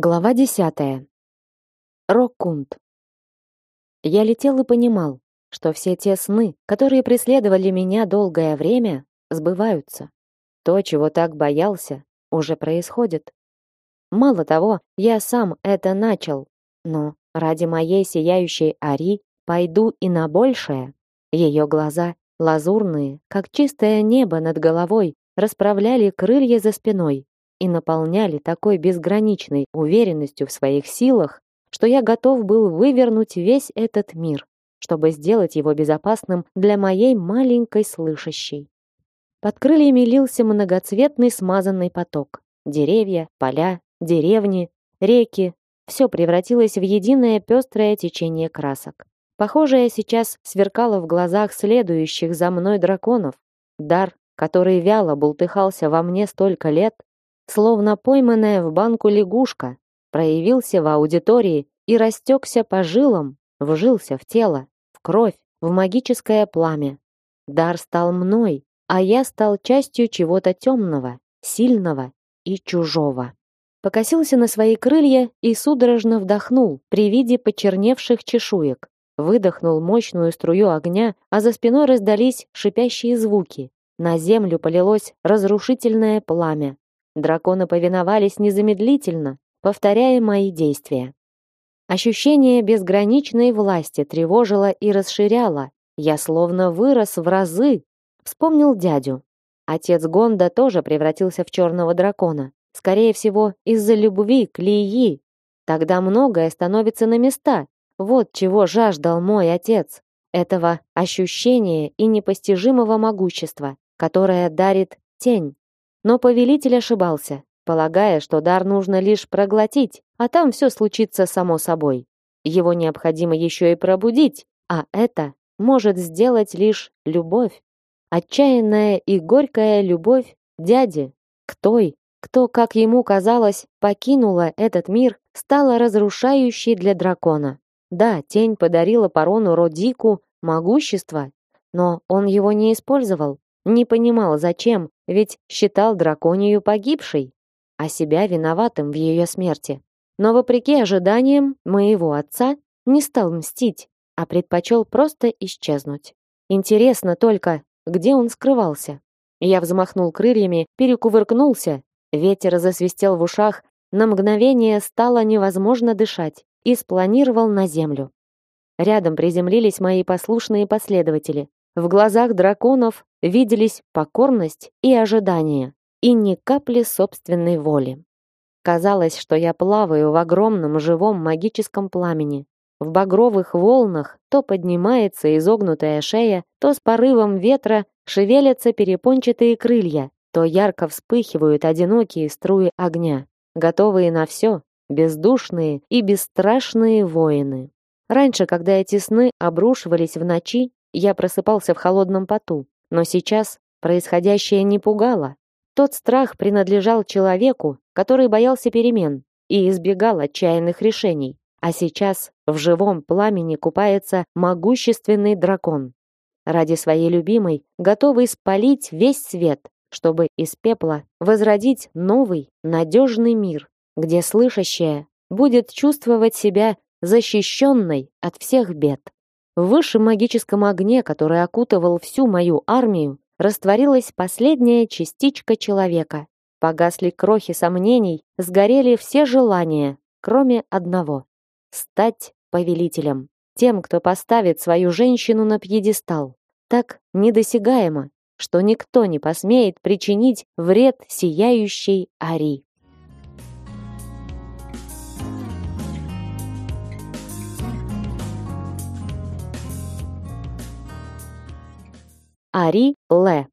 Глава десятая. Роккунд. Я летел и понимал, что все те сны, которые преследовали меня долгое время, сбываются. То, чего так боялся, уже происходит. Мало того, я сам это начал, но ради моей сияющей Ари пойду и на большее. Ее глаза, лазурные, как чистое небо над головой, расправляли крылья за спиной, и наполняли такой безграничной уверенностью в своих силах, что я готов был вывернуть весь этот мир, чтобы сделать его безопасным для моей маленькой слышащей. Под крыльями лился многоцветный смазанный поток. Деревья, поля, деревни, реки — все превратилось в единое пестрое течение красок. Похожее сейчас сверкало в глазах следующих за мной драконов. Дар, который вяло бултыхался во мне столько лет, словно пойманная в банку лягушка, проявился в аудитории и растекся по жилам, вжился в тело, в кровь, в магическое пламя. Дар стал мной, а я стал частью чего-то темного, сильного и чужого. Покосился на свои крылья и судорожно вдохнул при виде почерневших чешуек. Выдохнул мощную струю огня, а за спиной раздались шипящие звуки. На землю полилось разрушительное пламя, Драконы повиновались незамедлительно, повторяя мои действия. Ощущение безграничной власти тревожило и расширяло. Я словно вырос в разы. Вспомнил дядю. Отец Гонда тоже превратился в черного дракона. Скорее всего, из-за любви к Лии. Тогда многое становится на места. Вот чего жаждал мой отец. Этого ощущения и непостижимого могущества, которое дарит тень. Но повелитель ошибался, полагая, что дар нужно лишь проглотить, а там все случится само собой. Его необходимо еще и пробудить, а это может сделать лишь любовь. Отчаянная и горькая любовь дяди к той, кто, как ему казалось, покинула этот мир, стала разрушающей для дракона. Да, тень подарила Парону Родику могущество, но он его не использовал, не понимал, зачем, ведь считал драконию погибшей, а себя виноватым в ее смерти. Но вопреки ожиданиям моего отца не стал мстить, а предпочел просто исчезнуть. Интересно только, где он скрывался. Я взмахнул крыльями, перекувыркнулся, ветер засвистел в ушах, на мгновение стало невозможно дышать и спланировал на землю. Рядом приземлились мои послушные последователи. В глазах драконов виделись покорность и ожидание, и ни капли собственной воли. Казалось, что я плаваю в огромном живом магическом пламени. В багровых волнах то поднимается изогнутая шея, то с порывом ветра шевелятся перепончатые крылья, то ярко вспыхивают одинокие струи огня, готовые на все, бездушные и бесстрашные воины. Раньше, когда эти сны обрушивались в ночи, я просыпался в холодном поту, но сейчас происходящее не пугало. Тот страх принадлежал человеку, который боялся перемен и избегал отчаянных решений. А сейчас в живом пламени купается могущественный дракон. Ради своей любимой, готовый спалить весь свет, чтобы из пепла возродить новый, надежный мир, где слышащая будет чувствовать себя защищенной от всех бед. В высшем магическом огне, который окутывал всю мою армию, растворилась последняя частичка человека. Погасли крохи сомнений, сгорели все желания, кроме одного — стать повелителем, тем, кто поставит свою женщину на пьедестал. Так недосягаемо, что никто не посмеет причинить вред сияющей Ари. Ари Ле.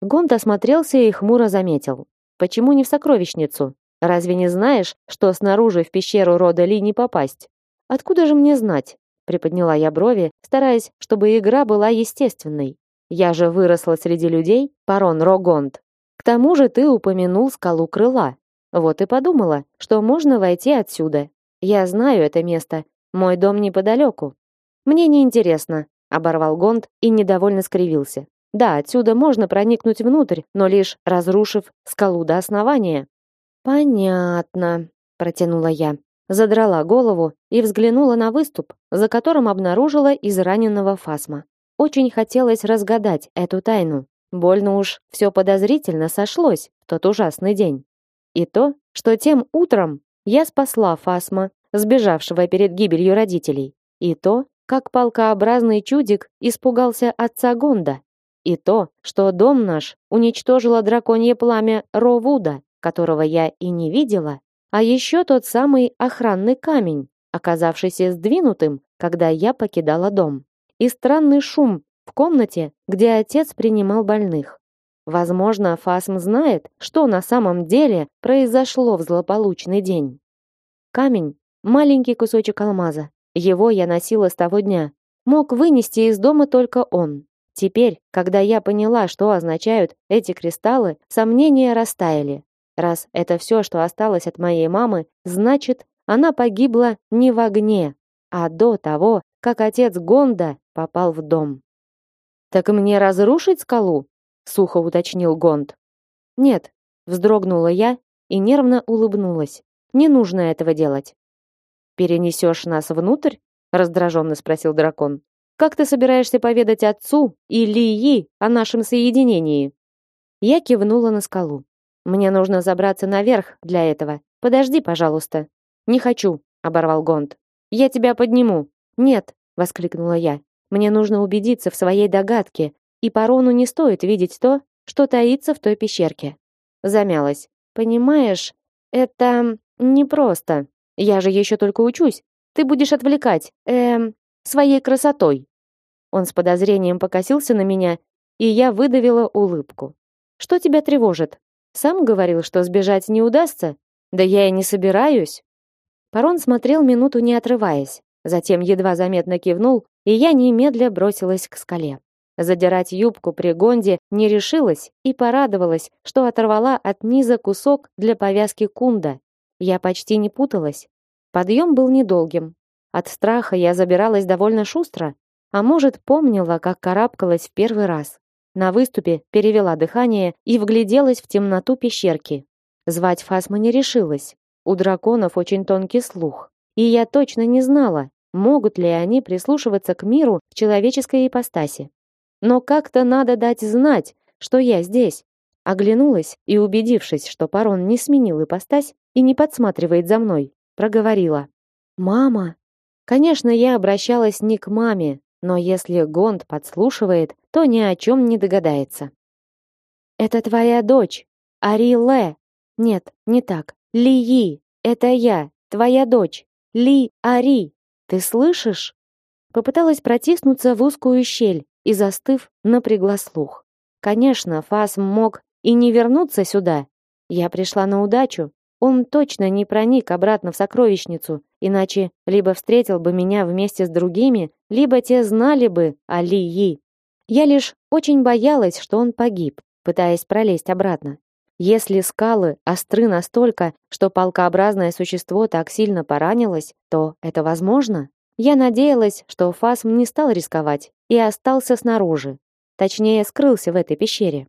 Гонт осмотрелся и хмуро заметил. «Почему не в сокровищницу? Разве не знаешь, что снаружи в пещеру рода Ли не попасть?» «Откуда же мне знать?» Приподняла я брови, стараясь, чтобы игра была естественной. «Я же выросла среди людей, парон Рогонт. К тому же ты упомянул скалу крыла. Вот и подумала, что можно войти отсюда. Я знаю это место, мой дом неподалеку. Мне не интересно, оборвал Гонд и недовольно скривился. Да, отсюда можно проникнуть внутрь, но лишь разрушив скалу до основания. Понятно. протянула я. Задрала голову и взглянула на выступ, за которым обнаружила израненного Фасма. Очень хотелось разгадать эту тайну. Больно уж все подозрительно сошлось в тот ужасный день. И то, что тем утром я спасла Фасма, сбежавшего перед гибелью родителей. И то, как палкообразный чудик испугался отца Гонда. И то, что дом наш уничтожило драконье пламя Ровуда, которого я и не видела, а еще тот самый охранный камень, оказавшийся сдвинутым, когда я покидала дом. И странный шум в комнате, где отец принимал больных. Возможно, Фасм знает, что на самом деле произошло в злополучный день. Камень — маленький кусочек алмаза. Его я носила с того дня. Мог вынести из дома только он. Теперь, когда я поняла, что означают эти кристаллы, сомнения растаяли. Раз это все, что осталось от моей мамы, значит, она погибла не в огне, а до того, как отец Гонда попал в дом. Так мне разрушить скалу? сухо уточнил Гонд. Нет, вздрогнула я и нервно улыбнулась. Не нужно этого делать. Перенесешь нас внутрь? раздраженно спросил дракон. Как ты собираешься поведать отцу и Лии о нашем соединении? Я кивнула на скалу. Мне нужно забраться наверх для этого. Подожди, пожалуйста. Не хочу, оборвал Гонд. Я тебя подниму. Нет, воскликнула я. Мне нужно убедиться в своей догадке, и Парону не стоит видеть то, что таится в той пещерке. Замялась. Понимаешь, это непросто. Я же еще только учусь. Ты будешь отвлекать, эм, своей красотой. Он с подозрением покосился на меня, и я выдавила улыбку. Что тебя тревожит? Сам говорил, что сбежать не удастся. Да я и не собираюсь. Парон смотрел минуту не отрываясь, затем едва заметно кивнул, и я немедля бросилась к скале. Задирать юбку при гонде не решилась и порадовалась, что оторвала от низа кусок для повязки кунда. Я почти не путалась. Подъем был недолгим. От страха я забиралась довольно шустро, а может, помнила, как карабкалась в первый раз. На выступе перевела дыхание и вгляделась в темноту пещерки. Звать Фасма не решилась. У драконов очень тонкий слух. И я точно не знала, могут ли они прислушиваться к миру в человеческой ипостаси. Но как-то надо дать знать, что я здесь. Оглянулась и, убедившись, что Парон не сменил ипостась и не подсматривает за мной, проговорила. «Мама!» Конечно, я обращалась не к маме, но если Гонд подслушивает, то ни о чем не догадается. Это твоя дочь, Ариле. Нет, не так. Лии, это я, твоя дочь, Ли Ари. Ты слышишь? Попыталась протиснуться в узкую щель и застыв, напрягла слух. Конечно, Фас мог и не вернуться сюда. Я пришла на удачу. Он точно не проник обратно в сокровищницу, иначе либо встретил бы меня вместе с другими, либо те знали бы о Лии. Я лишь очень боялась, что он погиб, пытаясь пролезть обратно. Если скалы остры настолько, что полкообразное существо так сильно поранилось, то это возможно. Я надеялась, что Фасм не стал рисковать и остался снаружи. Точнее, скрылся в этой пещере.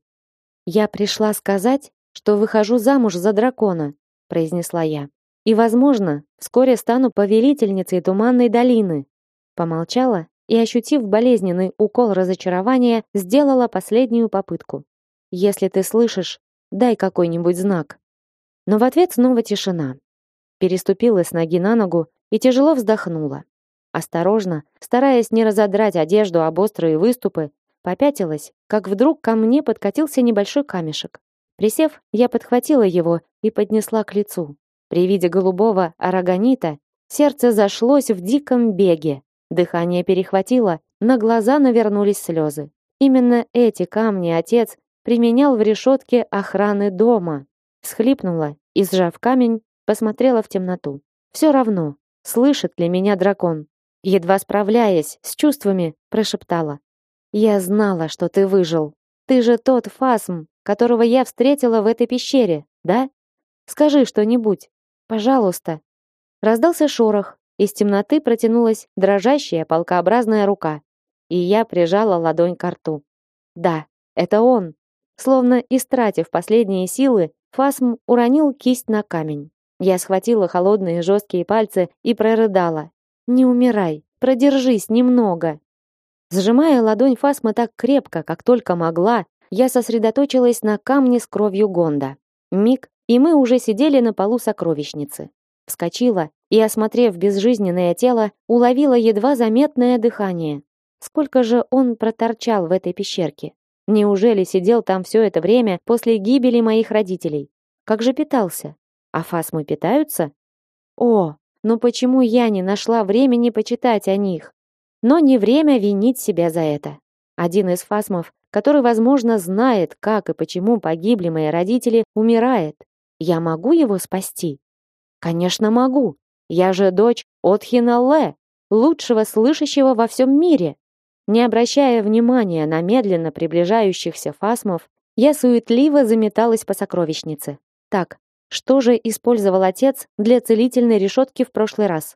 Я пришла сказать, что выхожу замуж за дракона, произнесла я. И, возможно, вскоре стану повелительницей Туманной долины. Помолчала и, ощутив болезненный укол разочарования, сделала последнюю попытку. Если ты слышишь, дай какой-нибудь знак. Но в ответ снова тишина. Переступила с ноги на ногу и тяжело вздохнула. Осторожно, стараясь не разодрать одежду об острые выступы, попятилась, как вдруг ко мне подкатился небольшой камешек. Присев, я подхватила его и поднесла к лицу. При виде голубого арагонита сердце зашлось в диком беге. Дыхание перехватило, на глаза навернулись слезы. Именно эти камни отец применял в решетке охраны дома. Схлипнула и, сжав камень, посмотрела в темноту. Все равно, слышит ли меня дракон. Едва справляясь с чувствами, прошептала. «Я знала, что ты выжил. Ты же тот Фасм, которого я встретила в этой пещере, да? Скажи что-нибудь. Пожалуйста». Раздался шорох, из темноты протянулась дрожащая полкообразная рука, и я прижала ладонь к рту. Да, это он. Словно истратив последние силы, Фасм уронил кисть на камень. Я схватила холодные жесткие пальцы и прорыдала. «Не умирай, продержись немного». Сжимая ладонь Фасма так крепко, как только могла, я сосредоточилась на камне с кровью Гонда. Миг, и мы уже сидели на полу сокровищницы. Вскочила и, осмотрев безжизненное тело, уловила едва заметное дыхание. Сколько же он проторчал в этой пещерке? Неужели сидел там все это время после гибели моих родителей? Как же питался? А фасмы питаются? О, но почему я не нашла времени почитать о них? Но не время винить себя за это. Один из фасмов, который, возможно, знает, как и почему погибли мои родители, умирает. Я могу его спасти? Конечно, могу. Я же дочь Отхиналле, лучшего слышащего во всем мире. Не обращая внимания на медленно приближающихся фасмов, я суетливо заметалась по сокровищнице. Так, что же использовал отец для целительной решетки в прошлый раз?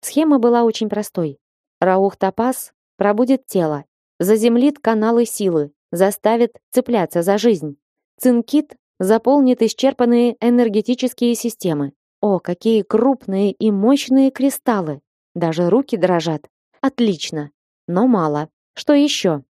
Схема была очень простой. Раух Топас пробудит тело, заземлит каналы силы, заставит цепляться за жизнь. Цинкит заполнит исчерпанные энергетические системы. О, какие крупные и мощные кристаллы! Даже руки дрожат. Отлично. Но мало. Что еще?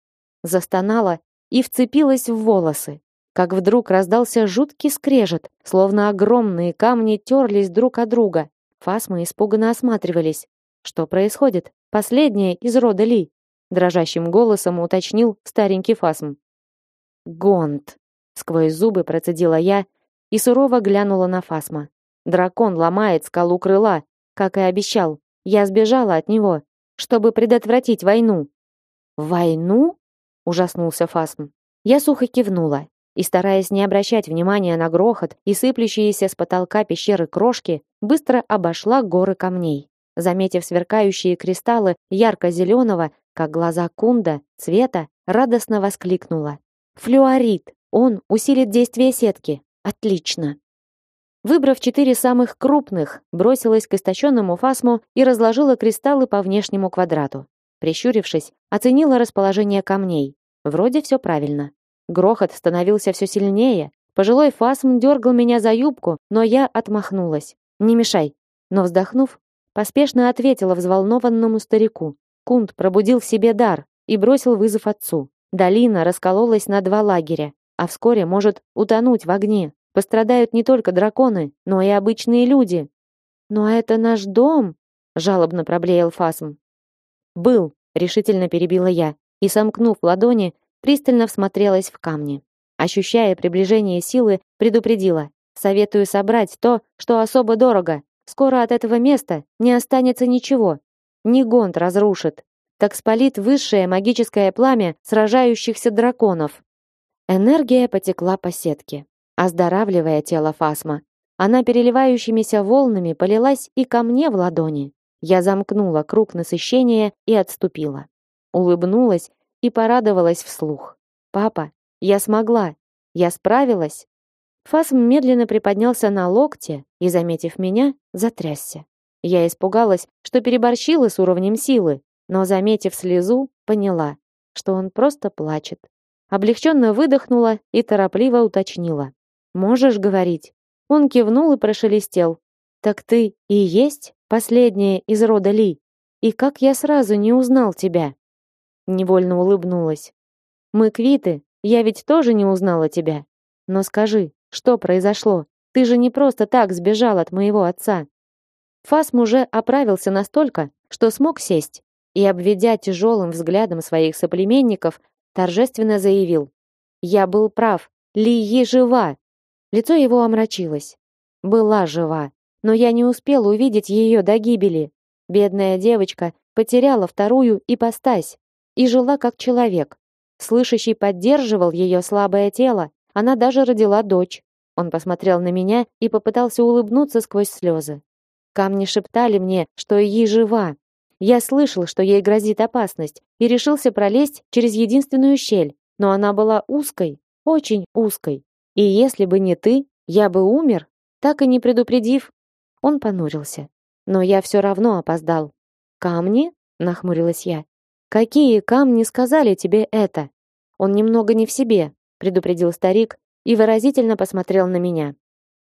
Застонала и вцепилась в волосы. Как вдруг раздался жуткий скрежет, словно огромные камни терлись друг от друга. Фасмы испуганно осматривались. Что происходит? Последняя из рода Ли. Дрожащим голосом уточнил старенький Фасм. Гонт. Сквозь зубы процедила я и сурово глянула на Фасма. Дракон ломает скалу крыла, как и обещал. Я сбежала от него, чтобы предотвратить войну. Войну? Ужаснулся Фасм. Я сухо кивнула и, стараясь не обращать внимания на грохот и сыплющиеся с потолка пещеры крошки, быстро обошла горы камней. Заметив сверкающие кристаллы ярко-зеленого, как глаза кунда, цвета, радостно воскликнула. «Флюорит! Он усилит действие сетки! Отлично!» Выбрав четыре самых крупных, бросилась к истощенному фасму и разложила кристаллы по внешнему квадрату. Прищурившись, оценила расположение камней. Вроде все правильно. Грохот становился все сильнее. Пожилой фасм дергал меня за юбку, но я отмахнулась. «Не мешай». Но вздохнув, поспешно ответила взволнованному старику. Кунт пробудил в себе дар и бросил вызов отцу. Долина раскололась на два лагеря, а вскоре может утонуть в огне. Пострадают не только драконы, но и обычные люди. Но это наш дом, жалобно проблеял Фасм. Был, решительно перебила я и, сомкнув ладони, пристально всмотрелась в камни. Ощущая приближение силы, предупредила: "Советую собрать то, что особо дорого. Скоро от этого места не останется ничего. Не гонт разрушит, так спалит высшее магическое пламя сражающихся драконов". Энергия потекла по сетке оздоравливая тело Фасма. Она переливающимися волнами полилась и ко мне в ладони. Я замкнула круг насыщения и отступила. Улыбнулась и порадовалась вслух. «Папа, я смогла! Я справилась!» Фасм медленно приподнялся на локте и, заметив меня, затрясся. Я испугалась, что переборщила с уровнем силы, но, заметив слезу, поняла, что он просто плачет. Облегченно выдохнула и торопливо уточнила. Можешь говорить?» Он кивнул и прошелестел. «Так ты и есть последняя из рода Ли? И как я сразу не узнал тебя?» Невольно улыбнулась. «Мы квиты, я ведь тоже не узнала тебя. Но скажи, что произошло? Ты же не просто так сбежал от моего отца». Фасм уже оправился настолько, что смог сесть, и, обведя тяжелым взглядом своих соплеменников, торжественно заявил. «Я был прав, Ли жива!» Лицо его омрачилось. Была жива, но я не успел увидеть ее до гибели. Бедная девочка потеряла вторую ипостась и жила как человек. Слышащий поддерживал ее слабое тело, она даже родила дочь. Он посмотрел на меня и попытался улыбнуться сквозь слезы. Камни шептали мне, что ей жива. Я слышал, что ей грозит опасность, и решился пролезть через единственную щель, но она была узкой, очень узкой. И если бы не ты, я бы умер, так и не предупредив. Он понурился. Но я все равно опоздал. Камни? нахмурилась я. Какие камни сказали тебе это? Он немного не в себе, предупредил старик и выразительно посмотрел на меня.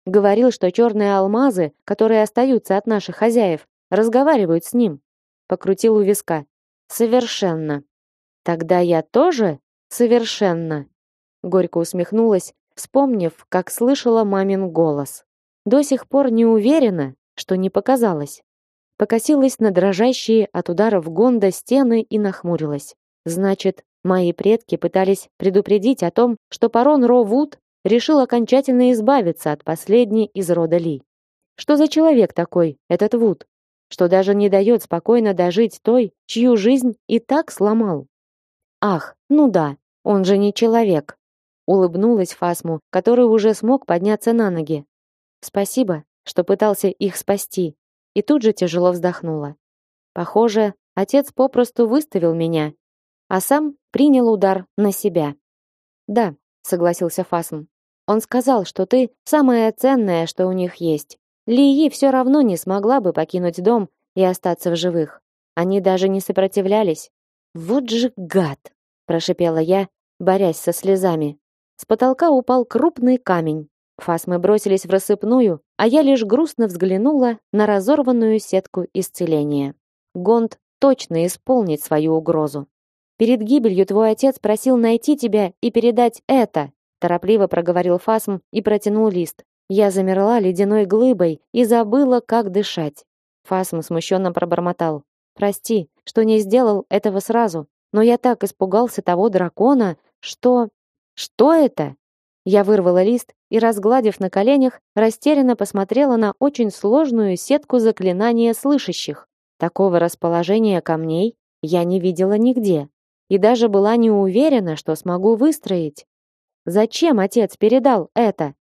Говорил, что черные алмазы, которые остаются от наших хозяев, разговаривают с ним. Покрутил у виска. Совершенно. Тогда я тоже совершенно. Горько усмехнулась, вспомнив, как слышала мамин голос. До сих пор не уверена, что не показалось. Покосилась на дрожащие от ударов гонда стены и нахмурилась. Значит, мои предки пытались предупредить о том, что Парон Ровуд решил окончательно избавиться от последней из рода Ли. Что за человек такой, этот Вуд, что даже не дает спокойно дожить той, чью жизнь и так сломал? Ах, ну да, он же не человек. Улыбнулась Фасму, который уже смог подняться на ноги. Спасибо, что пытался их спасти. И тут же тяжело вздохнула. Похоже, отец попросту выставил меня, а сам принял удар на себя. Да, согласился Фасм. Он сказал, что ты самое ценное, что у них есть. Лии все равно не смогла бы покинуть дом и остаться в живых. Они даже не сопротивлялись. Вот же гад, прошипела я, борясь со слезами. С потолка упал крупный камень. Фасмы бросились в рассыпную, а я лишь грустно взглянула на разорванную сетку исцеления. Гонд точно исполнит свою угрозу. Перед гибелью твой отец просил найти тебя и передать это, торопливо проговорил Фасм и протянул лист. Я замерла ледяной глыбой и забыла, как дышать. Фасм смущенно пробормотал: "Прости, что не сделал этого сразу, но я так испугался того дракона, что Что это?" Я вырвала лист и, разгладив на коленях, растерянно посмотрела на очень сложную сетку заклинания слышащих. Такого расположения камней я не видела нигде и даже была не уверена, что смогу выстроить. Зачем отец передал это?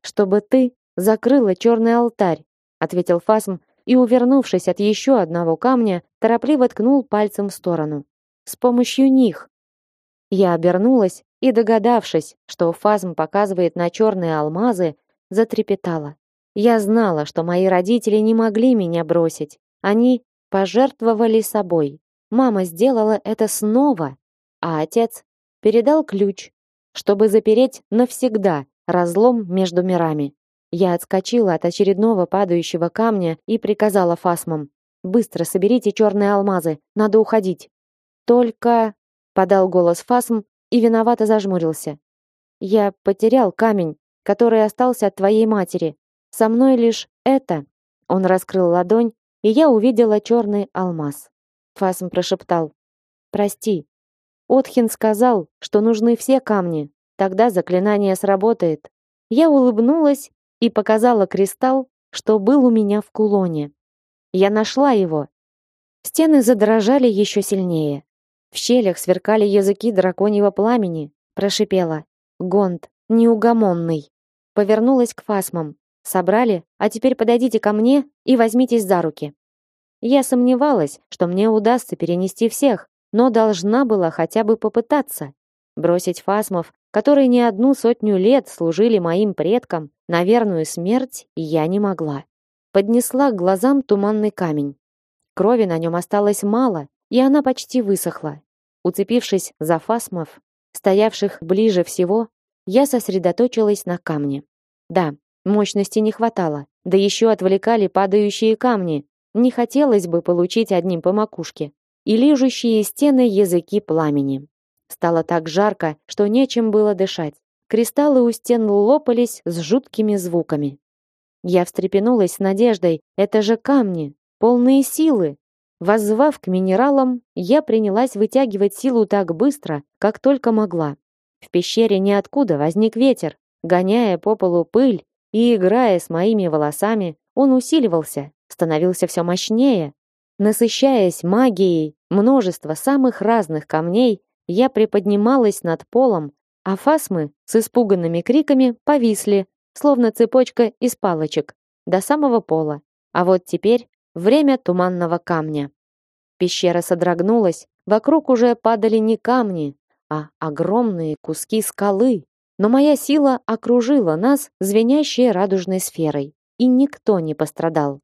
Чтобы ты закрыла черный алтарь, ответил Фасм и, увернувшись от еще одного камня, торопливо ткнул пальцем в сторону. С помощью них. Я обернулась и, догадавшись, что Фазм показывает на черные алмазы, затрепетала. Я знала, что мои родители не могли меня бросить. Они пожертвовали собой. Мама сделала это снова, а отец передал ключ, чтобы запереть навсегда разлом между мирами. Я отскочила от очередного падающего камня и приказала фасмам: "Быстро соберите черные алмазы, надо уходить". Только подал голос Фасм и виновато зажмурился. Я потерял камень, который остался от твоей матери. Со мной лишь это. Он раскрыл ладонь, и я увидела черный алмаз. Фасм прошептал: "Прости. Отхин сказал, что нужны все камни. Тогда заклинание сработает". Я улыбнулась и показала кристалл, что был у меня в кулоне. Я нашла его. Стены задрожали еще сильнее. В щелях сверкали языки драконьего пламени. Прошипела: "Гонд, неугомонный". Повернулась к фасмам. Собрали, а теперь подойдите ко мне и возьмитесь за руки. Я сомневалась, что мне удастся перенести всех, но должна была хотя бы попытаться. Бросить фасмов, которые не одну сотню лет служили моим предкам, на верную смерть я не могла. Поднесла к глазам туманный камень. Крови на нем осталось мало, и она почти высохла. Уцепившись за фасмов, стоявших ближе всего, я сосредоточилась на камне. Да, мощности не хватало, да еще отвлекали падающие камни, не хотелось бы получить одним по макушке. И лижущие стены языки пламени. Стало так жарко, что нечем было дышать. Кристаллы у стен лопались с жуткими звуками. Я встрепенулась с надеждой. Это же камни, полные силы. Воззвав к минералам, я принялась вытягивать силу так быстро, как только могла. В пещере ниоткуда возник ветер, гоняя по полу пыль и играя с моими волосами, он усиливался, становился все мощнее. Насыщаясь магией множества самых разных камней, я приподнималась над полом, а фасмы с испуганными криками повисли, словно цепочка из палочек, до самого пола. А вот теперь время туманного камня. Пещера содрогнулась, вокруг уже падали не камни, а огромные куски скалы. Но моя сила окружила нас звенящей радужной сферой, и никто не пострадал.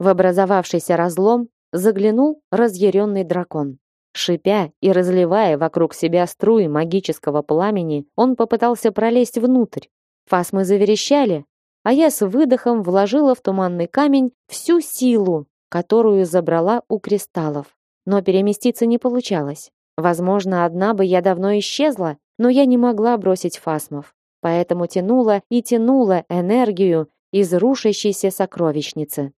В образовавшийся разлом заглянул разъяренный дракон. Шипя и разливая вокруг себя струи магического пламени, он попытался пролезть внутрь. Фасмы заверещали, а я с выдохом вложила в туманный камень всю силу, которую забрала у кристаллов. Но переместиться не получалось. Возможно, одна бы я давно исчезла, но я не могла бросить фасмов. Поэтому тянула и тянула энергию из рушащейся сокровищницы.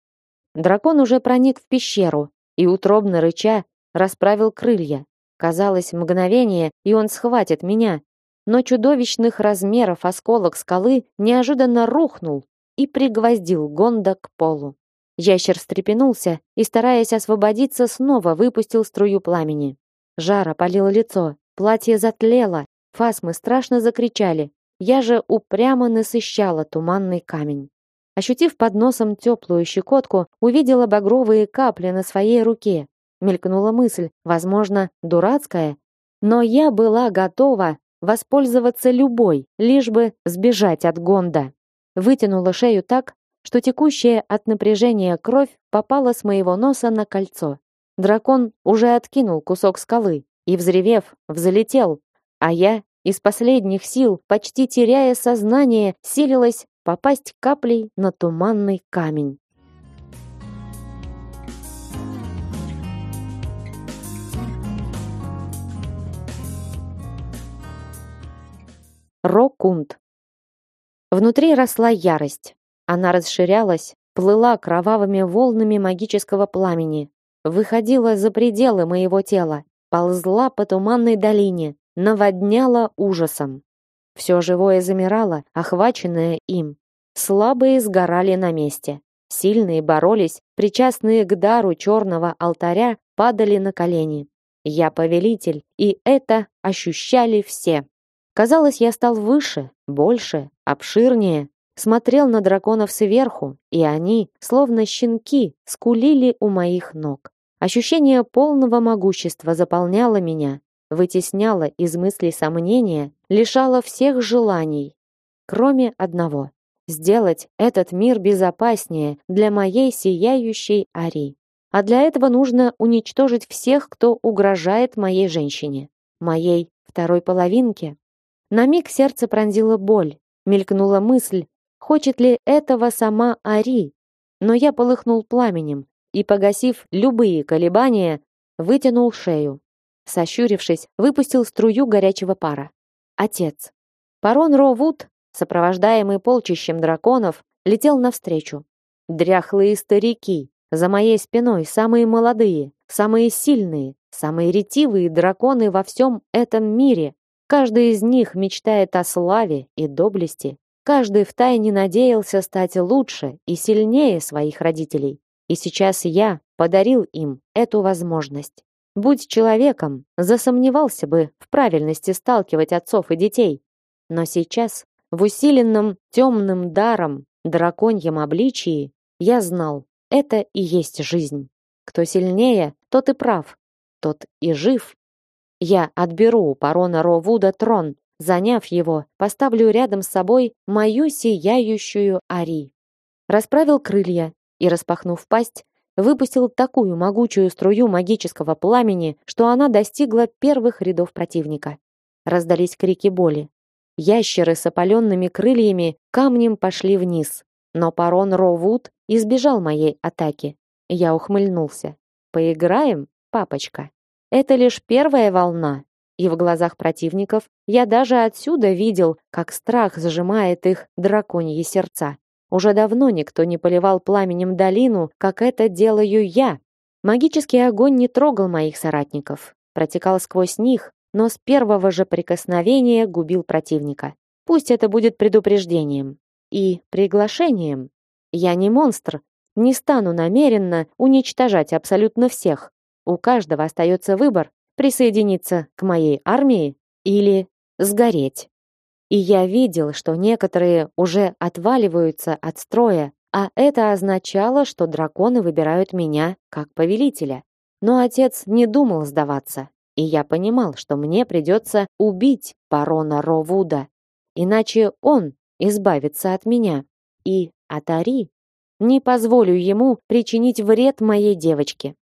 Дракон уже проник в пещеру и, утробно рыча, расправил крылья. Казалось, мгновение, и он схватит меня. Но чудовищных размеров осколок скалы неожиданно рухнул и пригвоздил Гонда к полу. Ящер встрепенулся и, стараясь освободиться, снова выпустил струю пламени. Жар опалил лицо, платье затлело, фасмы страшно закричали. Я же упрямо насыщала туманный камень. Ощутив под носом теплую щекотку, увидела багровые капли на своей руке. Мелькнула мысль, возможно, дурацкая, но я была готова воспользоваться любой, лишь бы сбежать от Гонда. Вытянула шею так, что текущая от напряжения кровь попала с моего носа на кольцо. Дракон уже откинул кусок скалы и, взревев, взлетел, а я из последних сил, почти теряя сознание, силилась попасть каплей на туманный камень. Рокунд. Внутри росла ярость. Она расширялась, плыла кровавыми волнами магического пламени, выходила за пределы моего тела, ползла по туманной долине, наводняла ужасом. Все живое замирало, охваченное им. Слабые сгорали на месте. Сильные боролись, причастные к дару черного алтаря падали на колени. Я повелитель, и это ощущали все. Казалось, я стал выше, больше, обширнее, смотрел на драконов сверху, и они, словно щенки, скулили у моих ног. Ощущение полного могущества заполняло меня, вытесняло из мыслей сомнения, лишало всех желаний, кроме одного сделать этот мир безопаснее для моей сияющей Ари. А для этого нужно уничтожить всех, кто угрожает моей женщине, моей второй половинке. На миг сердце пронзило боль, мелькнула мысль, Хочет ли этого сама Ари? Но я полыхнул пламенем и, погасив любые колебания, вытянул шею. Сощурившись, выпустил струю горячего пара. Отец. Парон Ровуд, сопровождаемый полчищем драконов, летел навстречу. Дряхлые старики, за моей спиной самые молодые, самые сильные, самые ретивые драконы во всем этом мире. Каждый из них мечтает о славе и доблести, Каждый втайне надеялся стать лучше и сильнее своих родителей. И сейчас я подарил им эту возможность. Будь человеком, засомневался бы в правильности сталкивать отцов и детей. Но сейчас, в усиленном темным даром, драконьем обличии, я знал, это и есть жизнь. Кто сильнее, тот и прав, тот и жив. Я отберу у парона Ровуда трон, Заняв его, поставлю рядом с собой мою сияющую Ари. Расправил крылья и, распахнув пасть, выпустил такую могучую струю магического пламени, что она достигла первых рядов противника. Раздались крики боли. Ящеры с опаленными крыльями камнем пошли вниз, но парон Ровуд избежал моей атаки. Я ухмыльнулся. «Поиграем, папочка?» Это лишь первая волна, и в глазах противников я даже отсюда видел, как страх зажимает их драконьи сердца. Уже давно никто не поливал пламенем долину, как это делаю я. Магический огонь не трогал моих соратников, протекал сквозь них, но с первого же прикосновения губил противника. Пусть это будет предупреждением и приглашением. Я не монстр, не стану намеренно уничтожать абсолютно всех. У каждого остается выбор, присоединиться к моей армии или сгореть. И я видел, что некоторые уже отваливаются от строя, а это означало, что драконы выбирают меня как повелителя. Но отец не думал сдаваться, и я понимал, что мне придется убить барона Ровуда, иначе он избавится от меня и от Ари. Не позволю ему причинить вред моей девочке.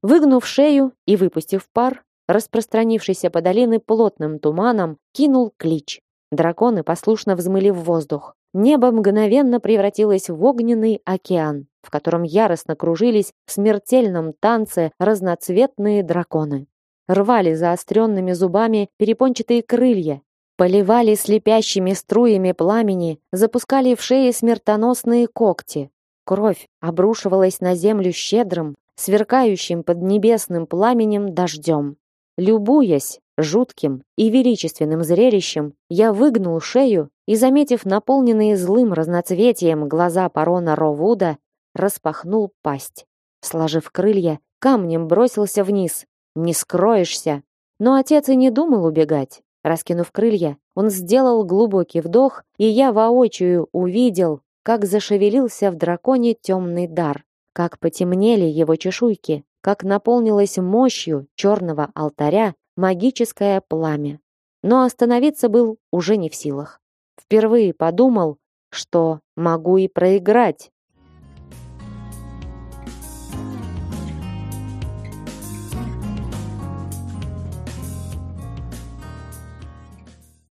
Выгнув шею и выпустив пар, распространившийся по долине плотным туманом, кинул клич. Драконы послушно взмыли в воздух. небо мгновенно превратилось в огненный океан, в котором яростно кружились в смертельном танце разноцветные драконы. Рвали заостренными зубами перепончатые крылья, поливали слепящими струями пламени, запускали в шеи смертоносные когти. Кровь обрушивалась на землю щедрым, сверкающим под небесным пламенем дождем. Любуясь жутким и величественным зрелищем, я выгнул шею и, заметив наполненные злым разноцветием глаза парона Ровуда, распахнул пасть. Сложив крылья, камнем бросился вниз. «Не скроешься!» Но отец и не думал убегать. Раскинув крылья, он сделал глубокий вдох, и я воочию увидел, как зашевелился в драконе темный дар, как потемнели его чешуйки, как наполнилось мощью черного алтаря магическое пламя. Но остановиться был уже не в силах. Впервые подумал, что могу и проиграть.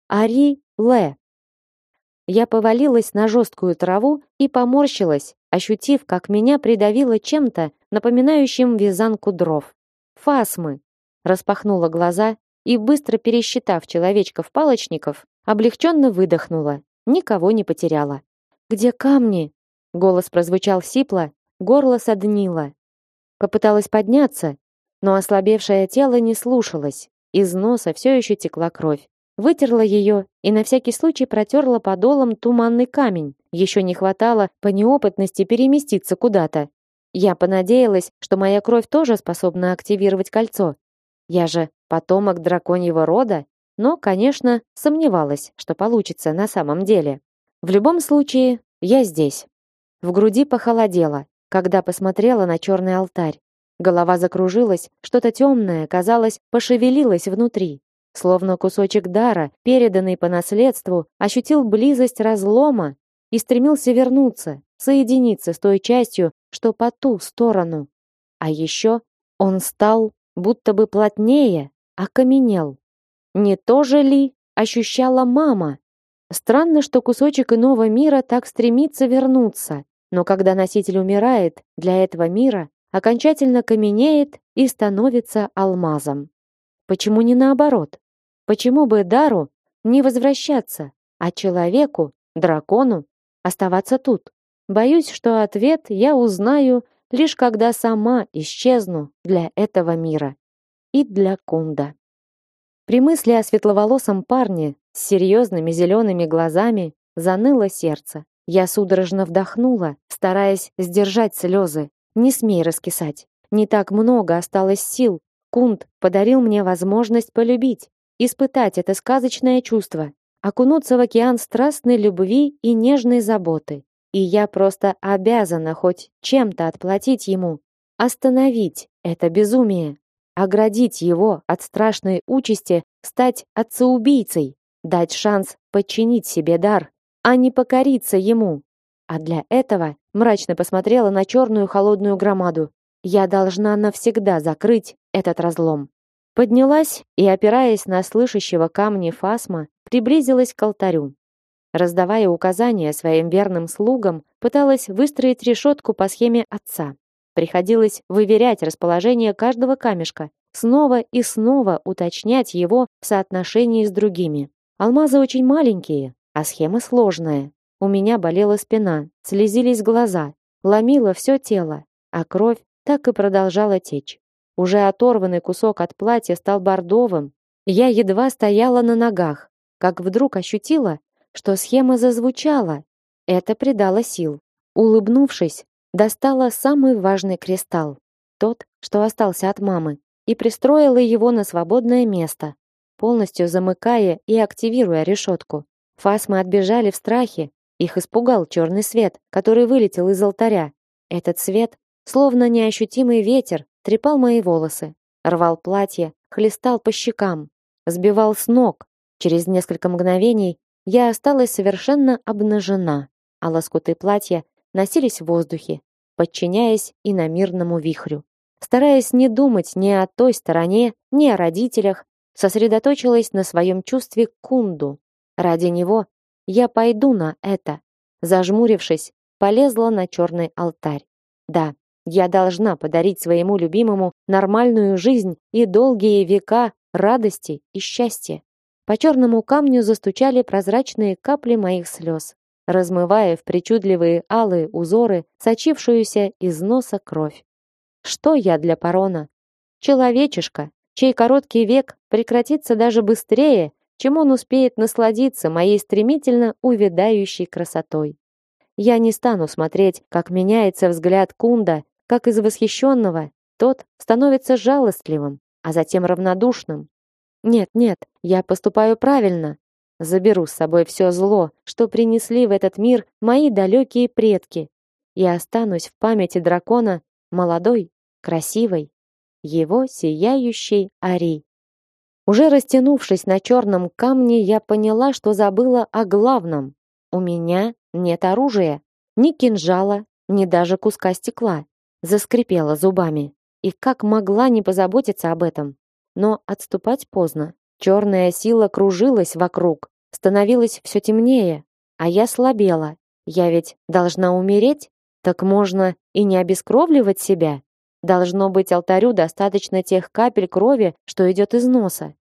Ари Ле. Я повалилась на жесткую траву и поморщилась, ощутив, как меня придавило чем-то, напоминающим вязанку дров. Фасмы. Распахнула глаза и, быстро пересчитав человечков-палочников, облегченно выдохнула. Никого не потеряла. «Где камни?» Голос прозвучал сипло, горло соднило. Попыталась подняться, но ослабевшее тело не слушалось. Из носа все еще текла кровь. Вытерла ее и на всякий случай протерла подолом туманный камень. Еще не хватало по неопытности переместиться куда-то. Я понадеялась, что моя кровь тоже способна активировать кольцо. Я же потомок драконьего рода, но, конечно, сомневалась, что получится на самом деле. В любом случае, я здесь. В груди похолодело, когда посмотрела на черный алтарь. Голова закружилась, что-то темное, казалось, пошевелилось внутри словно кусочек дара, переданный по наследству, ощутил близость разлома и стремился вернуться, соединиться с той частью, что по ту сторону. А еще он стал будто бы плотнее, окаменел. Не то же ли ощущала мама? Странно, что кусочек иного мира так стремится вернуться, но когда носитель умирает, для этого мира окончательно каменеет и становится алмазом. Почему не наоборот? Почему бы Дару не возвращаться, а человеку, дракону, оставаться тут? Боюсь, что ответ я узнаю лишь когда сама исчезну для этого мира и для Кунда. При мысли о светловолосом парне с серьезными зелеными глазами заныло сердце. Я судорожно вдохнула, стараясь сдержать слезы. Не смей раскисать. Не так много осталось сил. Кунд подарил мне возможность полюбить, испытать это сказочное чувство, окунуться в океан страстной любви и нежной заботы. И я просто обязана хоть чем-то отплатить ему, остановить это безумие, оградить его от страшной участи стать отцеубийцей, дать шанс подчинить себе дар, а не покориться ему. А для этого мрачно посмотрела на черную холодную громаду. Я должна навсегда закрыть этот разлом. Поднялась и, опираясь на слышащего камни Фасма, приблизилась к алтарю. Раздавая указания своим верным слугам, пыталась выстроить решетку по схеме отца. Приходилось выверять расположение каждого камешка, снова и снова уточнять его в соотношении с другими. Алмазы очень маленькие, а схема сложная. У меня болела спина, слезились глаза, ломило все тело, а кровь так и продолжала течь. Уже оторванный кусок от платья стал бордовым. Я едва стояла на ногах, как вдруг ощутила, что схема зазвучала. Это придало сил. Улыбнувшись, достала самый важный кристалл, тот, что остался от мамы, и пристроила его на свободное место, полностью замыкая и активируя решетку. Фасмы отбежали в страхе, их испугал черный свет, который вылетел из алтаря. Этот свет, словно неощутимый ветер, трепал мои волосы, рвал платье, хлестал по щекам, сбивал с ног. Через несколько мгновений я осталась совершенно обнажена, а лоскуты платья носились в воздухе, подчиняясь иномирному вихрю. Стараясь не думать ни о той стороне, ни о родителях, сосредоточилась на своем чувстве к Кунду. Ради него я пойду на это, Зажмурившись, полезла на черный алтарь. Да, я должна подарить своему любимому нормальную жизнь и долгие века радости и счастья. По черному камню застучали прозрачные капли моих слез, размывая в причудливые алые узоры сочившуюся из носа кровь. Что я для Парона? Человечишка, чей короткий век прекратится даже быстрее, чем он успеет насладиться моей стремительно увядающей красотой. Я не стану смотреть, как меняется взгляд Кунда, как из восхищенного тот становится жалостливым, а затем равнодушным. Нет, нет, я поступаю правильно. Заберу с собой все зло, что принесли в этот мир мои далекие предки, и останусь в памяти дракона молодой, красивой, его сияющей Ари. Уже растянувшись на черном камне, я поняла, что забыла о главном. У меня нет оружия, ни кинжала, ни даже куска стекла. Заскрипела зубами. И как могла не позаботиться об этом? Но отступать поздно. Черная сила кружилась вокруг, становилась все темнее, а я слабела. Я ведь должна умереть? Так можно и не обескровливать себя. Должно быть алтарю достаточно тех капель крови, что идет из носа.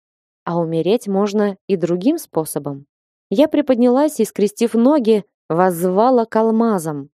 А умереть можно и другим способом. Я приподнялась и, скрестив ноги, воззвала к алмазам.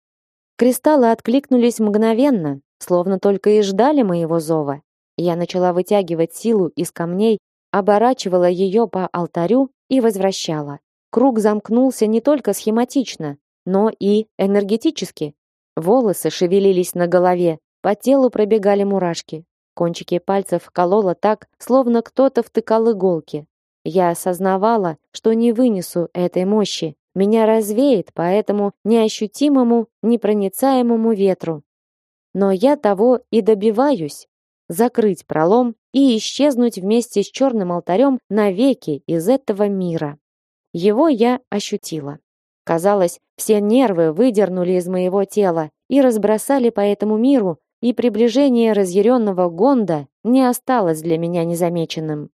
Кристаллы откликнулись мгновенно, словно только и ждали моего зова. Я начала вытягивать силу из камней оборачивала ее по алтарю и возвращала. Круг замкнулся не только схематично, но и энергетически. Волосы шевелились на голове, по телу пробегали мурашки. Кончики пальцев кололо так, словно кто-то втыкал иголки. Я осознавала, что не вынесу этой мощи. Меня развеет по этому неощутимому, непроницаемому ветру. Но я того и добиваюсь. Закрыть пролом и исчезнуть вместе с черным алтарем навеки из этого мира. Его я ощутила. Казалось, все нервы выдернули из моего тела и разбросали по этому миру, и приближение разъяренного Гонда не осталось для меня незамеченным.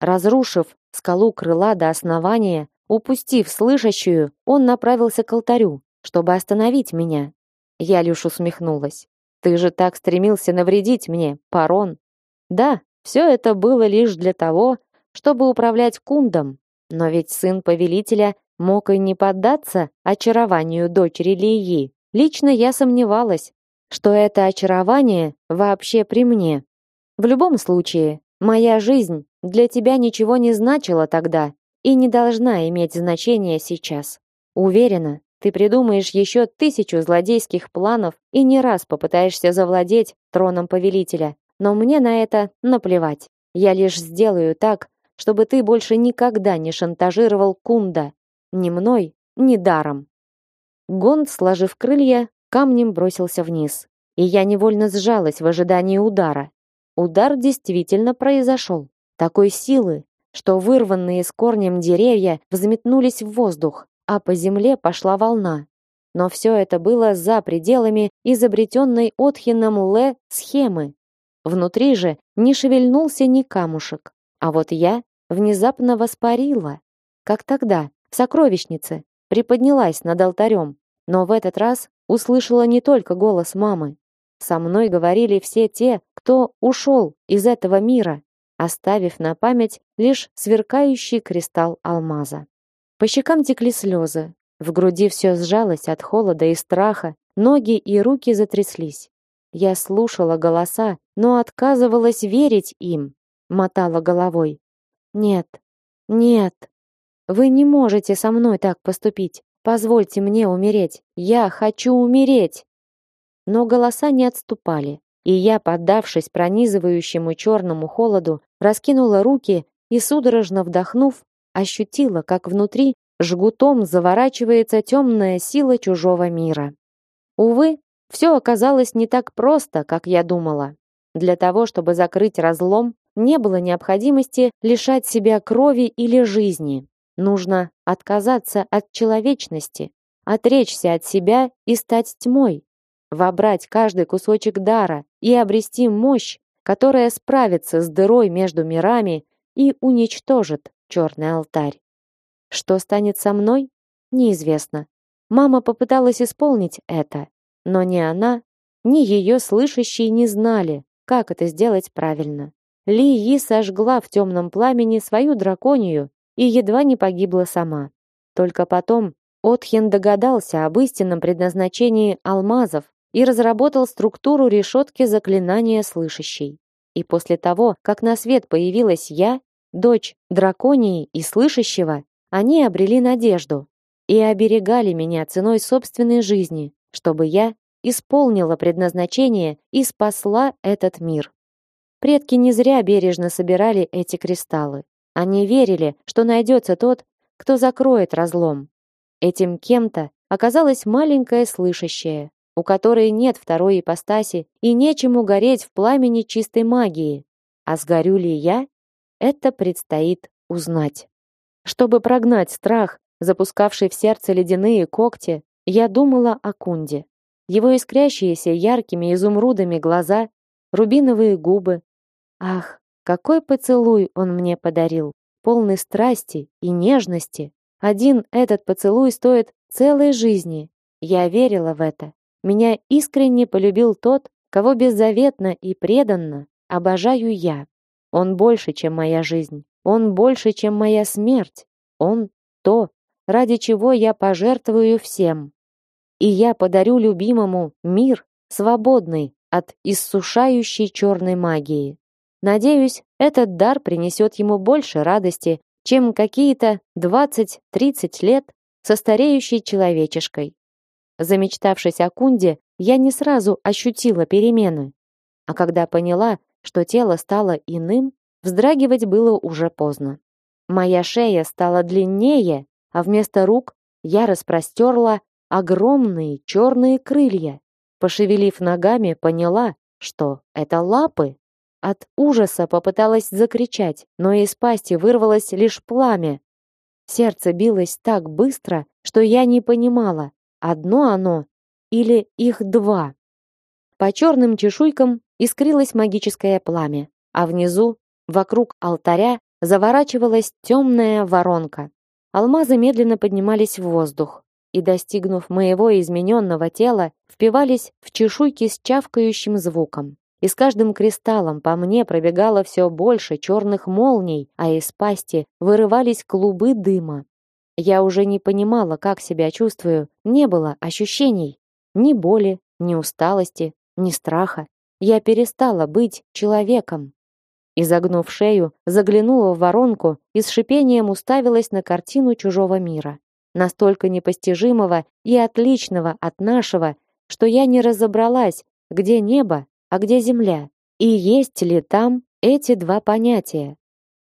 Разрушив скалу крыла до основания, упустив слышащую, он направился к алтарю, чтобы остановить меня. Я лишь усмехнулась. Ты же так стремился навредить мне, Парон. Да, все это было лишь для того, чтобы управлять кундом, но ведь сын повелителя мог и не поддаться очарованию дочери Лии. Лично я сомневалась, что это очарование вообще при мне. В любом случае, моя жизнь для тебя ничего не значила тогда и не должна иметь значения сейчас. Уверена, ты придумаешь еще тысячу злодейских планов и не раз попытаешься завладеть троном повелителя, но мне на это наплевать. Я лишь сделаю так, чтобы ты больше никогда не шантажировал Кунда. Ни мной, ни даром. Гонд, сложив крылья, камнем бросился вниз. И я невольно сжалась в ожидании удара. Удар действительно произошел. Такой силы, что вырванные с корнем деревья взметнулись в воздух, а по земле пошла волна. Но все это было за пределами изобретенной Отхином Ле схемы, Внутри же не шевельнулся ни камушек. А вот я внезапно воспарила, как тогда, в сокровищнице, приподнялась над алтарем, но в этот раз услышала не только голос мамы. Со мной говорили все те, кто ушел из этого мира, оставив на память лишь сверкающий кристалл алмаза. По щекам текли слезы, в груди все сжалось от холода и страха, ноги и руки затряслись. Я слушала голоса, но отказывалась верить им, мотала головой. Нет. Нет. Вы не можете со мной так поступить. Позвольте мне умереть. Я хочу умереть. Но голоса не отступали, и я, поддавшись пронизывающему черному холоду, раскинула руки и судорожно вдохнув, ощутила, как внутри жгутом заворачивается темная сила чужого мира. Увы, все оказалось не так просто, как я думала. Для того, чтобы закрыть разлом, не было необходимости лишать себя крови или жизни. Нужно отказаться от человечности, отречься от себя и стать тьмой, вобрать каждый кусочек дара и обрести мощь, которая справится с дырой между мирами и уничтожит черный алтарь. Что станет со мной? Неизвестно. Мама попыталась исполнить это, но ни она, ни ее слышащие не знали, как это сделать правильно. Ли Yi сожгла в темном пламени свою драконию и едва не погибла сама. Только потом Отхен догадался об истинном предназначении алмазов и разработал структуру решетки заклинания слышащей. И после того, как на свет появилась я, дочь драконии и слышащего, они обрели надежду и оберегали меня ценой собственной жизни, чтобы я исполнила предназначение и спасла этот мир. Предки не зря бережно собирали эти кристаллы. Они верили, что найдется тот, кто закроет разлом. Этим кем-то оказалась маленькая слышащая, у которой нет второй ипостаси и нечему гореть в пламени чистой магии. А сгорю ли я? Это предстоит узнать. Чтобы прогнать страх, запускавший в сердце ледяные когти, я думала о Кунде. Его искрящиеся яркими изумрудами глаза, рубиновые губы. Ах, какой поцелуй он мне подарил, полный страсти и нежности. Один этот поцелуй стоит целой жизни. Я верила в это. Меня искренне полюбил тот, кого беззаветно и преданно обожаю я. Он больше, чем моя жизнь. Он больше, чем моя смерть. Он то, ради чего я пожертвую всем. И я подарю любимому мир, свободный от иссушающей черной магии. Надеюсь, этот дар принесет ему больше радости, чем какие-то 20-30 лет со стареющей человечешкой. Замечтавшись о Кунде, я не сразу ощутила перемены. А когда поняла, что тело стало иным, вздрагивать было уже поздно. Моя шея стала длиннее, а вместо рук я распростерла огромные черные крылья. Пошевелив ногами, поняла, что это лапы. От ужаса попыталась закричать, но из пасти вырвалось лишь пламя. Сердце билось так быстро, что я не понимала, одно оно или их два. По черным чешуйкам искрилось магическое пламя, а внизу, вокруг алтаря, заворачивалась темная воронка. Алмазы медленно поднимались в воздух и, достигнув моего измененного тела, впивались в чешуйки с чавкающим звуком. И с каждым кристаллом по мне пробегало все больше черных молний, а из пасти вырывались клубы дыма. Я уже не понимала, как себя чувствую, не было ощущений, ни боли, ни усталости, ни страха я перестала быть человеком. Изогнув шею, заглянула в воронку и с шипением уставилась на картину чужого мира, настолько непостижимого и отличного от нашего, что я не разобралась, где небо, а где земля, и есть ли там эти два понятия.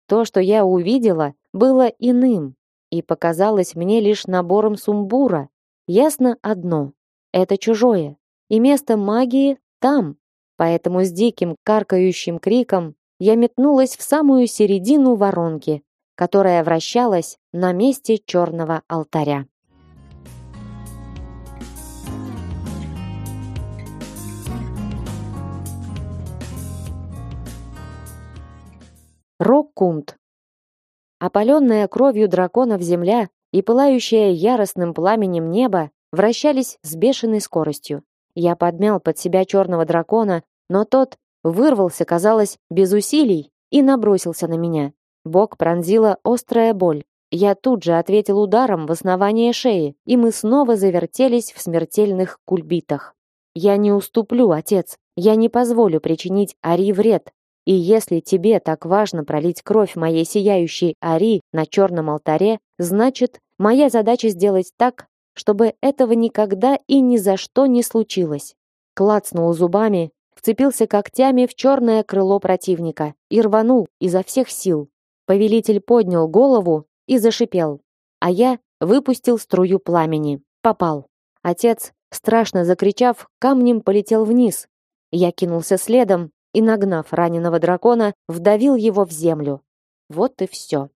То, что я увидела, было иным и показалось мне лишь набором сумбура. Ясно одно — это чужое, и место магии там, Поэтому с диким каркающим криком я метнулась в самую середину воронки, которая вращалась на месте черного алтаря. Роккунт. Опаленная кровью драконов земля и пылающая яростным пламенем небо вращались с бешеной скоростью. Я подмял под себя черного дракона, но тот вырвался, казалось, без усилий и набросился на меня. Бок пронзила острая боль. Я тут же ответил ударом в основание шеи, и мы снова завертелись в смертельных кульбитах. Я не уступлю, отец. Я не позволю причинить Ари вред. И если тебе так важно пролить кровь моей сияющей Ари на черном алтаре, значит, моя задача сделать так, чтобы этого никогда и ни за что не случилось. Клацнул зубами, вцепился когтями в черное крыло противника и рванул изо всех сил. Повелитель поднял голову и зашипел, а я выпустил струю пламени. Попал. Отец, страшно закричав, камнем полетел вниз. Я кинулся следом и, нагнав раненого дракона, вдавил его в землю. Вот и все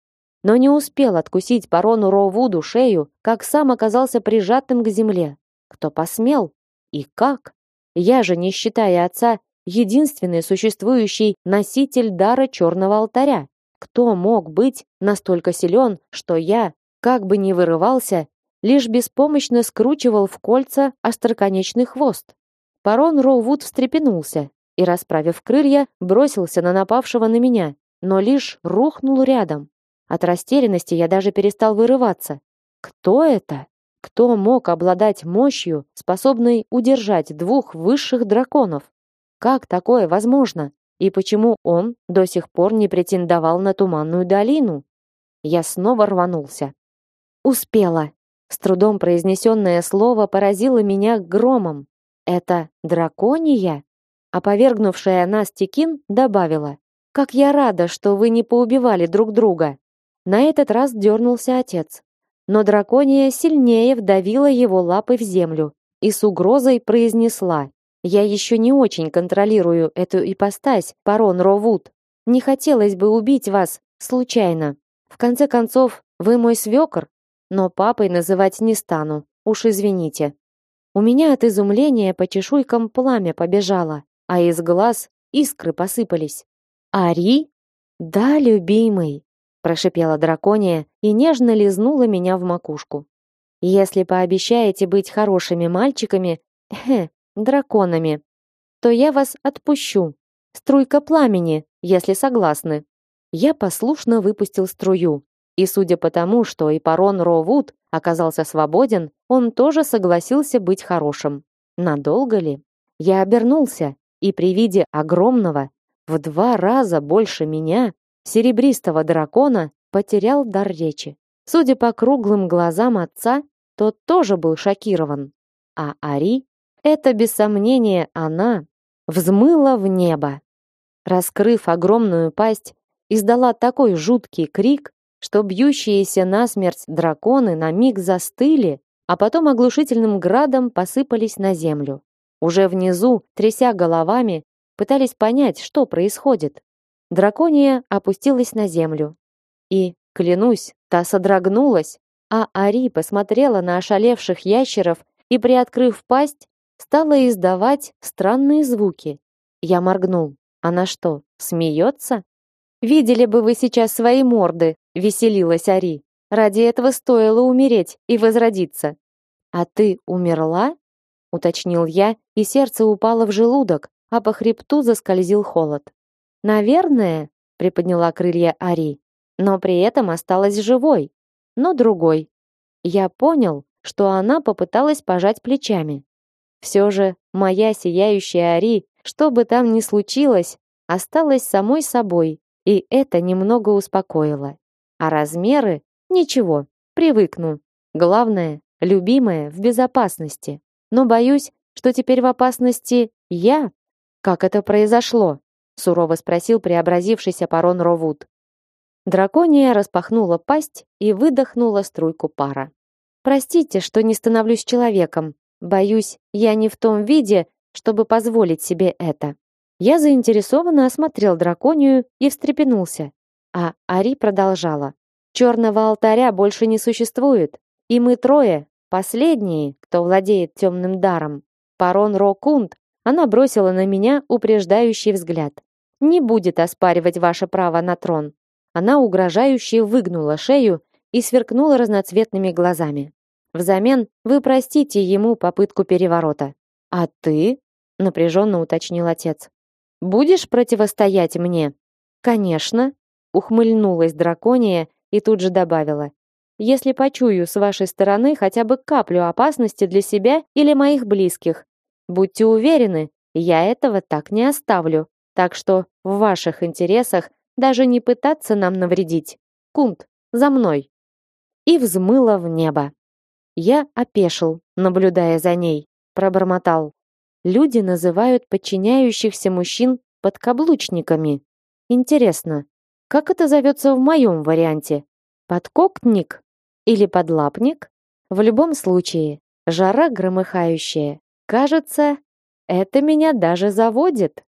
но не успел откусить барону Роувуду шею, как сам оказался прижатым к земле. Кто посмел? И как? Я же, не считая отца, единственный существующий носитель дара черного алтаря. Кто мог быть настолько силен, что я, как бы ни вырывался, лишь беспомощно скручивал в кольца остроконечный хвост. Парон Роувуд встрепенулся и, расправив крылья, бросился на напавшего на меня, но лишь рухнул рядом. От растерянности я даже перестал вырываться. Кто это? Кто мог обладать мощью, способной удержать двух высших драконов? Как такое возможно? И почему он до сих пор не претендовал на туманную долину? Я снова рванулся. Успела. С трудом произнесенное слово поразило меня громом. Это дракония? А повергнувшая нас Текин добавила: "Как я рада, что вы не поубивали друг друга". На этот раз дернулся отец, но дракония сильнее вдавила его лапы в землю и с угрозой произнесла: "Я еще не очень контролирую эту ипостась, Парон Ровуд. Не хотелось бы убить вас случайно. В конце концов, вы мой свекор, но папой называть не стану. Уж извините. У меня от изумления по чешуйкам пламя побежало, а из глаз искры посыпались. Ари? Да, любимый, прошипела дракония и нежно лизнула меня в макушку. Если пообещаете быть хорошими мальчиками, хе, драконами, то я вас отпущу. Струйка пламени, если согласны. Я послушно выпустил струю, и судя по тому, что и Парон Ровуд оказался свободен, он тоже согласился быть хорошим. Надолго ли? Я обернулся, и при виде огромного, в два раза больше меня, серебристого дракона, потерял дар речи. Судя по круглым глазам отца, тот тоже был шокирован. А Ари, это без сомнения она, взмыла в небо. Раскрыв огромную пасть, издала такой жуткий крик, что бьющиеся насмерть драконы на миг застыли, а потом оглушительным градом посыпались на землю. Уже внизу, тряся головами, пытались понять, что происходит. Дракония опустилась на землю. И, клянусь, та содрогнулась, а Ари посмотрела на ошалевших ящеров и, приоткрыв пасть, стала издавать странные звуки. Я моргнул. Она что, смеется? Видели бы вы сейчас свои морды, веселилась Ари. Ради этого стоило умереть и возродиться. А ты умерла? уточнил я, и сердце упало в желудок, а по хребту заскользил холод. Наверное, приподняла крылья Ари, но при этом осталась живой, но другой. Я понял, что она попыталась пожать плечами. Все же моя сияющая Ари, что бы там ни случилось, осталась самой собой и это немного успокоило. А размеры? Ничего, привыкну. Главное, любимая в безопасности. Но боюсь, что теперь в опасности я. Как это произошло? Сурово спросил преобразившийся Парон Ровуд. Дракония распахнула пасть и выдохнула струйку пара. Простите, что не становлюсь человеком. Боюсь, я не в том виде, чтобы позволить себе это. Я заинтересованно осмотрел драконию и встрепенулся. А Ари продолжала. Черного алтаря больше не существует, и мы трое, последние, кто владеет темным даром. Парон Рокунд, она бросила на меня упреждающий взгляд. Не будет оспаривать ваше право на трон. Она угрожающе выгнула шею и сверкнула разноцветными глазами. Взамен вы простите ему попытку переворота. А ты? напряженно уточнил отец. Будешь противостоять мне? Конечно, ухмыльнулась дракония и тут же добавила: если почую с вашей стороны хотя бы каплю опасности для себя или моих близких, будьте уверены, я этого так не оставлю. Так что в ваших интересах даже не пытаться нам навредить. Кунт, за мной. И взмыла в небо. Я опешил, наблюдая за ней, пробормотал: Люди называют подчиняющихся мужчин подкаблучниками. Интересно, как это зовется в моем варианте? Подкокник или подлапник? В любом случае, жара громыхающая. Кажется, это меня даже заводит.